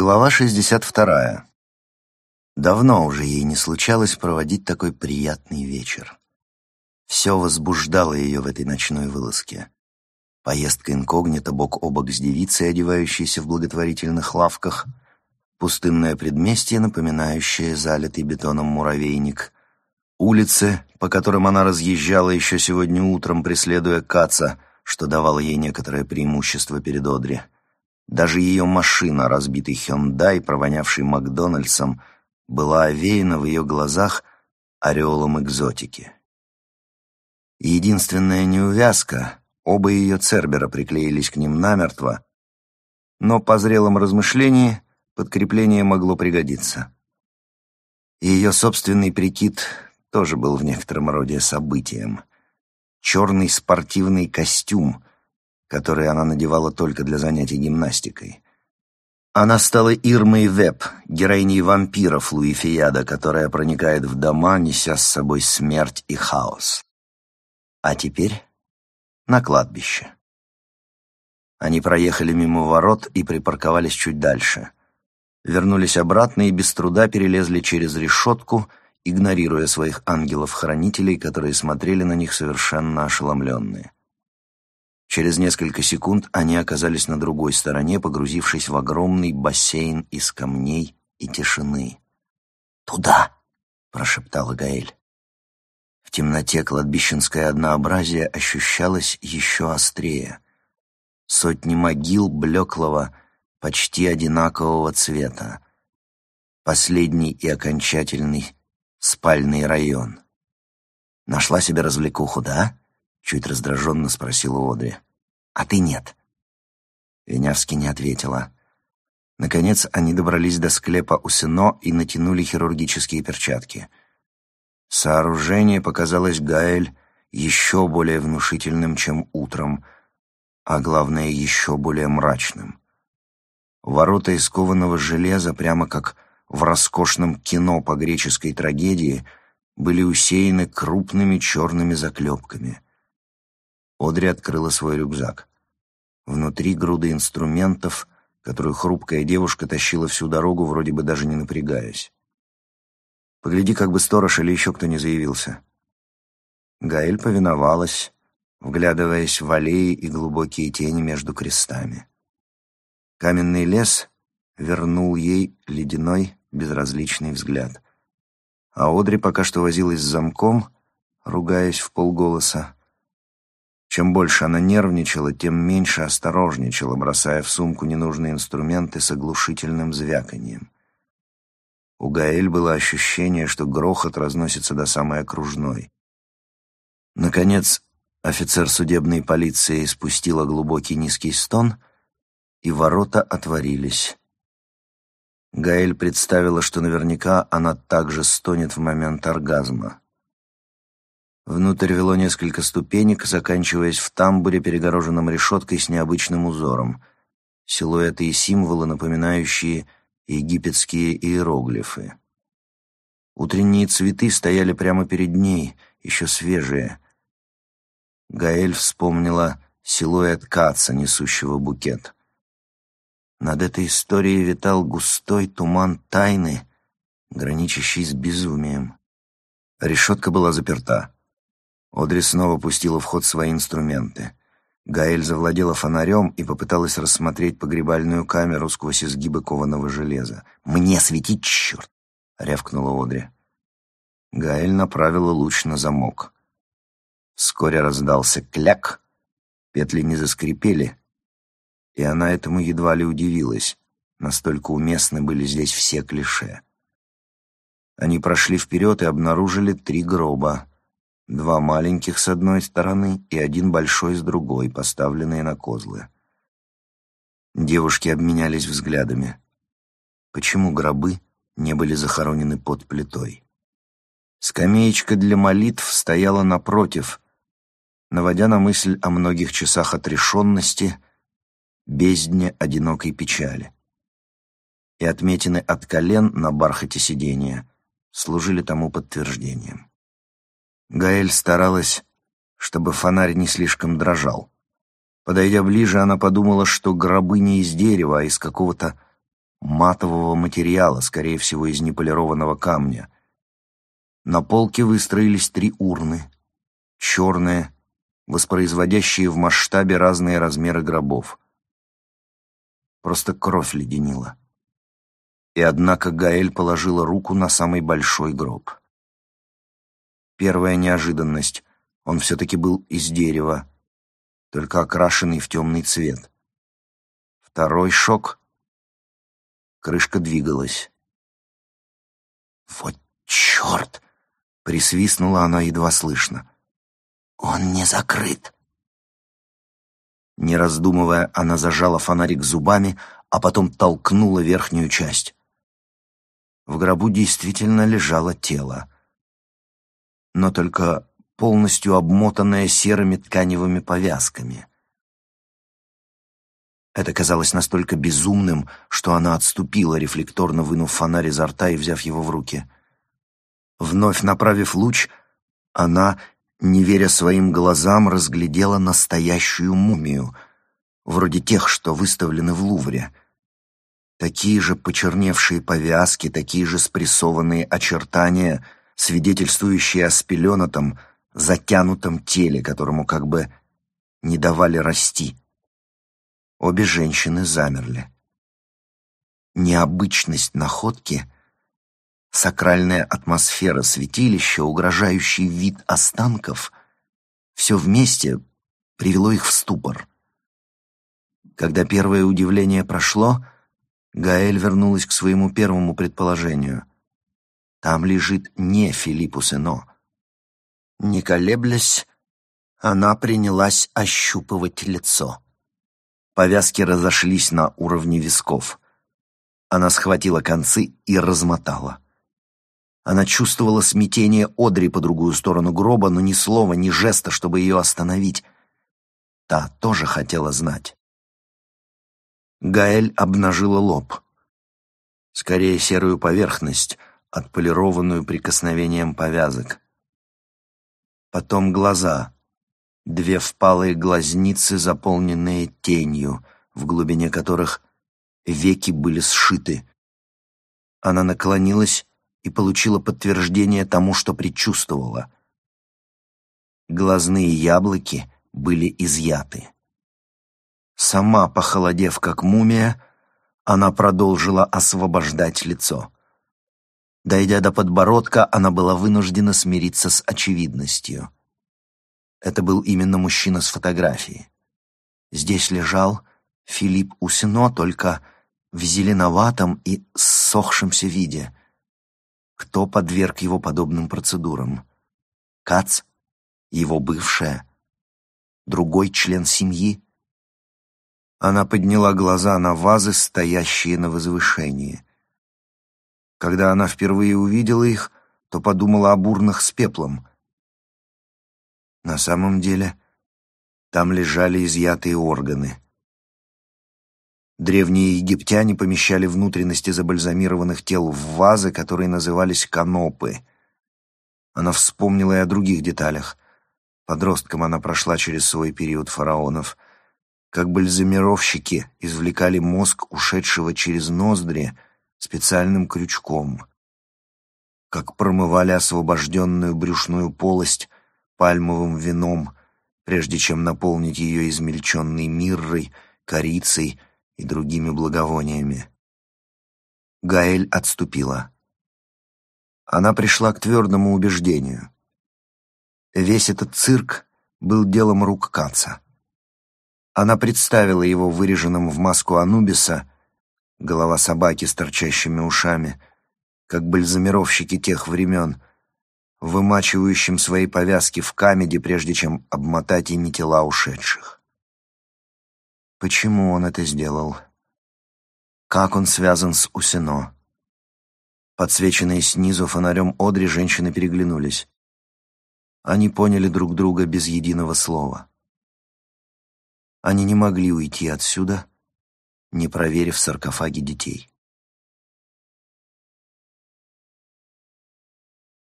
Глава 62. Давно уже ей не случалось проводить такой приятный вечер. Все возбуждало ее в этой ночной вылазке. Поездка инкогнито бок о бок с девицей, одевающейся в благотворительных лавках, пустынное предместье, напоминающее залитый бетоном муравейник, улицы, по которым она разъезжала еще сегодня утром, преследуя Каца, что давало ей некоторое преимущество перед Одри — даже ее машина, разбитый Хёндай, провонявший Макдональдсом, была овеяна в ее глазах ореолом экзотики. Единственная неувязка — оба ее Цербера приклеились к ним намертво, но по зрелом размышлении подкрепление могло пригодиться. Ее собственный прикид тоже был в некотором роде событием. Черный спортивный костюм — которые она надевала только для занятий гимнастикой. Она стала Ирмой Веб, героиней вампиров Луи Фияда, которая проникает в дома, неся с собой смерть и хаос. А теперь на кладбище. Они проехали мимо ворот и припарковались чуть дальше. Вернулись обратно и без труда перелезли через решетку, игнорируя своих ангелов-хранителей, которые смотрели на них совершенно ошеломленные. Через несколько секунд они оказались на другой стороне, погрузившись в огромный бассейн из камней и тишины. «Туда!» — прошептала Гаэль. В темноте кладбищенское однообразие ощущалось еще острее. Сотни могил блеклого, почти одинакового цвета. Последний и окончательный спальный район. Нашла себе развлекуху, да? Чуть раздраженно спросила Одри. «А ты нет». Винявски не ответила. Наконец они добрались до склепа у Сыно и натянули хирургические перчатки. Сооружение показалось Гаэль еще более внушительным, чем утром, а главное, еще более мрачным. Ворота из кованого железа, прямо как в роскошном кино по греческой трагедии, были усеяны крупными черными заклепками — Одри открыла свой рюкзак. Внутри груды инструментов, которую хрупкая девушка тащила всю дорогу, вроде бы даже не напрягаясь. «Погляди, как бы сторож или еще кто не заявился». Гаэль повиновалась, вглядываясь в аллеи и глубокие тени между крестами. Каменный лес вернул ей ледяной, безразличный взгляд. А Одри пока что возилась с замком, ругаясь в полголоса, чем больше она нервничала, тем меньше осторожничала, бросая в сумку ненужные инструменты с оглушительным звяканием. У Гаэль было ощущение, что грохот разносится до самой окружной. Наконец, офицер судебной полиции спустила глубокий низкий стон, и ворота отворились. Гаэль представила, что наверняка она также стонет в момент оргазма. Внутрь вело несколько ступенек, заканчиваясь в тамбуре, перегороженном решеткой с необычным узором. Силуэты и символы, напоминающие египетские иероглифы. Утренние цветы стояли прямо перед ней, еще свежие. Гаэль вспомнила силуэт Каца, несущего букет. Над этой историей витал густой туман тайны, граничащий с безумием. Решетка была заперта. Одри снова пустила в ход свои инструменты. Гаэль завладела фонарем и попыталась рассмотреть погребальную камеру сквозь изгибы кованого железа. «Мне светить, черт!» — рявкнула Одри. Гаэль направила луч на замок. Вскоре раздался кляк, петли не заскрипели, и она этому едва ли удивилась, настолько уместны были здесь все клише. Они прошли вперед и обнаружили три гроба — Два маленьких с одной стороны и один большой с другой, поставленные на козлы. Девушки обменялись взглядами. Почему гробы не были захоронены под плитой? Скамеечка для молитв стояла напротив, наводя на мысль о многих часах отрешенности, бездне одинокой печали. И отметины от колен на бархате сидения служили тому подтверждением. Гаэль старалась, чтобы фонарь не слишком дрожал. Подойдя ближе, она подумала, что гробы не из дерева, а из какого-то матового материала, скорее всего, из неполированного камня. На полке выстроились три урны, черные, воспроизводящие в масштабе разные размеры гробов. Просто кровь леденила. И однако Гаэль положила руку на самый большой гроб. Первая неожиданность — он все-таки был из дерева, только окрашенный в темный цвет. Второй шок — крышка двигалась. «Вот черт!» — присвистнула она едва слышно. «Он не закрыт!» Не раздумывая, она зажала фонарик зубами, а потом толкнула верхнюю часть. В гробу действительно лежало тело. Но только полностью обмотанное серыми тканевыми повязками. Это казалось настолько безумным, что она отступила, рефлекторно вынув фонарь изо рта и взяв его в руки. Вновь направив луч, она, не веря своим глазам, разглядела настоящую мумию, вроде тех, что выставлены в Лувре. Такие же почерневшие повязки, такие же спрессованные очертания, свидетельствующие о спеленатом, затянутом теле, которому как бы не давали расти. Обе женщины замерли. Необычность находки, сакральная атмосфера святилища, угрожающий вид останков — все вместе привело их в ступор. Когда первое удивление прошло, Гаэль вернулась к своему первому предположению. Там лежит не Филиппус Эно. Не колеблясь, она принялась ощупывать лицо. Повязки разошлись на уровне висков. Она схватила концы и размотала. Она чувствовала смятение Одри по другую сторону гроба, но ни слова, ни жеста, чтобы ее остановить. Та тоже хотела знать. Гаэль обнажила лоб. Скорее серую поверхность, отполированную прикосновением повязок. Потом глаза — две впалые глазницы, заполненные тенью, в глубине которых веки были сшиты. Она наклонилась и получила подтверждение тому, что предчувствовала. Глазные яблоки были изъяты. Сама, похолодев как мумия, она продолжила освобождать лицо. Дойдя до подбородка, она была вынуждена смириться с очевидностью — это был именно мужчина с фотографии. Здесь лежал Филипп Усино, только в зеленоватом и ссохшемся виде. Кто подверг его подобным процедурам? Кац? Его бывшая? Другой член семьи? Она подняла глаза на вазы, стоящие на возвышении. Когда она впервые увидела их, то подумала об урнах с пеплом — на самом деле, там лежали изъятые органы. Древние египтяне помещали внутренности забальзамированных тел в вазы, которые назывались канопы. Она вспомнила и о других деталях. Подростком она прошла через свой период фараонов. Как бальзамировщики извлекали мозг ушедшего через ноздри специальным крючком. Как промывали освобожденную брюшную полость пальмовым вином, прежде чем наполнить ее измельченной миррой, корицей и другими благовониями. Гаэль отступила. Она пришла к твердому убеждению. Весь этот цирк был делом рук Каца. Она представила его выреженным в маску Анубиса, голова собаки с торчащими ушами, как бальзамировщики тех времен — вымачивающим свои повязки в камеде, прежде чем обмотать ими тела ушедших. Почему он это сделал? Как он связан с Усино? Подсвеченные снизу фонарем Одри женщины переглянулись. Они поняли друг друга без единого слова. Они не могли уйти отсюда, не проверив саркофаги детей.